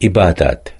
ibadat.